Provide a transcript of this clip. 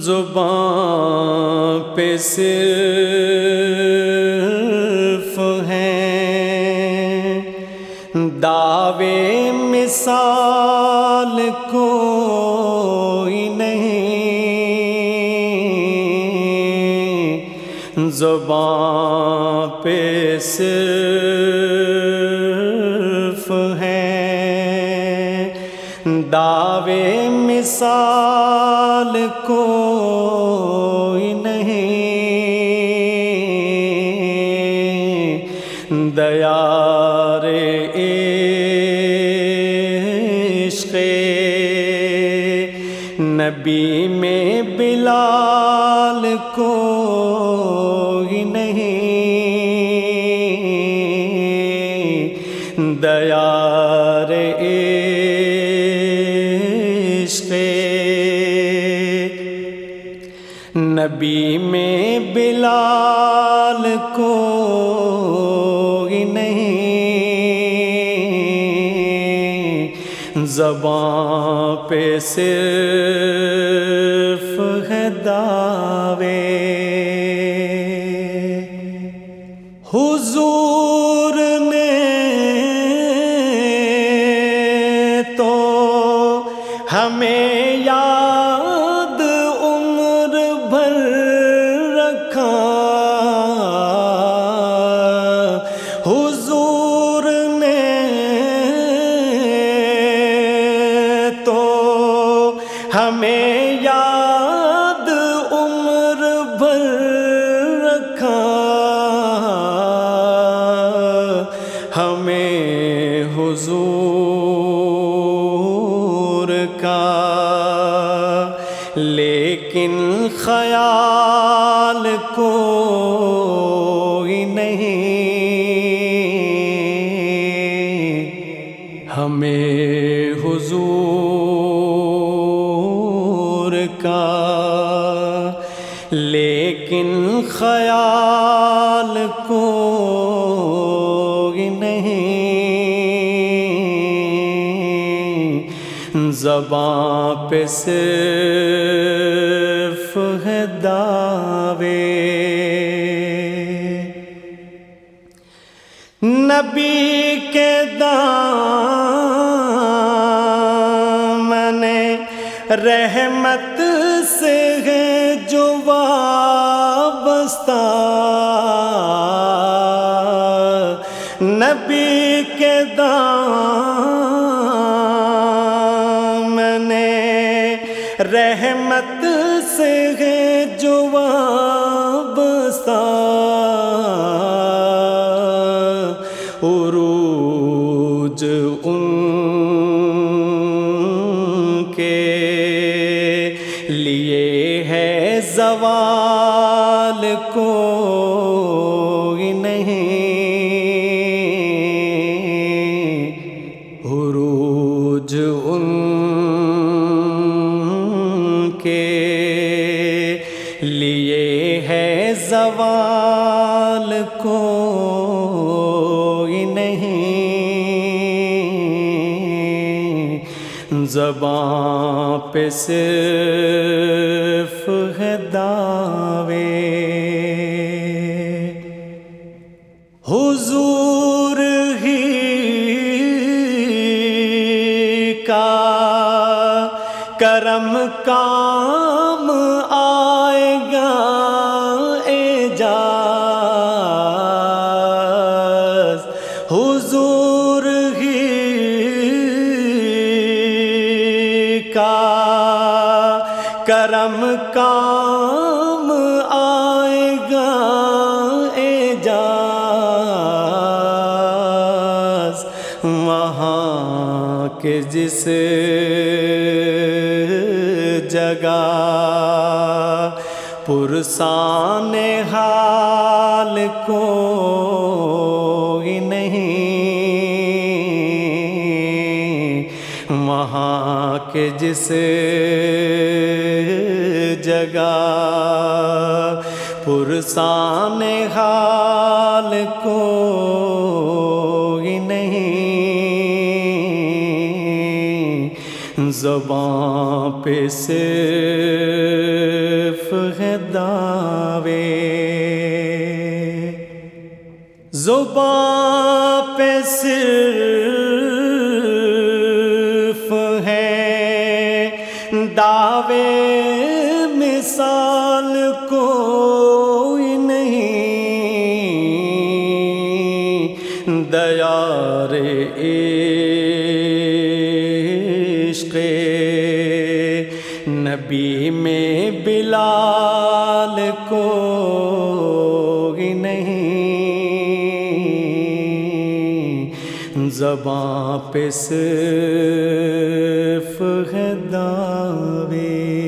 زبان پہ صرف ہیں۔ دعوے مثال کوئی نہیں۔ زبان پہ صرف دعوے مثال کوئی نہیں۔ دیار عشق نبی میں بلال کوئی نہیں۔ دیار عشق نبی میں بلال کوئی نہیں۔ زبان پہ صرف ہے دعوے۔ حضور نے تو ہمیں یاد لیکن خیال کوئی نہیں۔ ہمیں حضور کا لیکن خیال نہیں زبان پہ صرف ہے دعوے۔ نبی کے دامن رحمت سے ہے جو وابستہ۔ رحمت سے ہے جو وابستہ۔ عروج ان کے لیے ہے زوال کوئی نہیں زبان پہ صرف ہے دعوے۔ حضور ہی کا کرم کام کا کرم کام آئے گا اعجاز وہاں کے جس جگہ پرسان حال کوئی کہ جس جگہ پرسان حال کو ہی نہیں، زبان پہ صرف ہے دعوے۔ زبان پہ صرف دعوے مثال کوئی نہیں۔ دیار عشق نبی میں بلال کو زباں پہ صرف ہے دعوے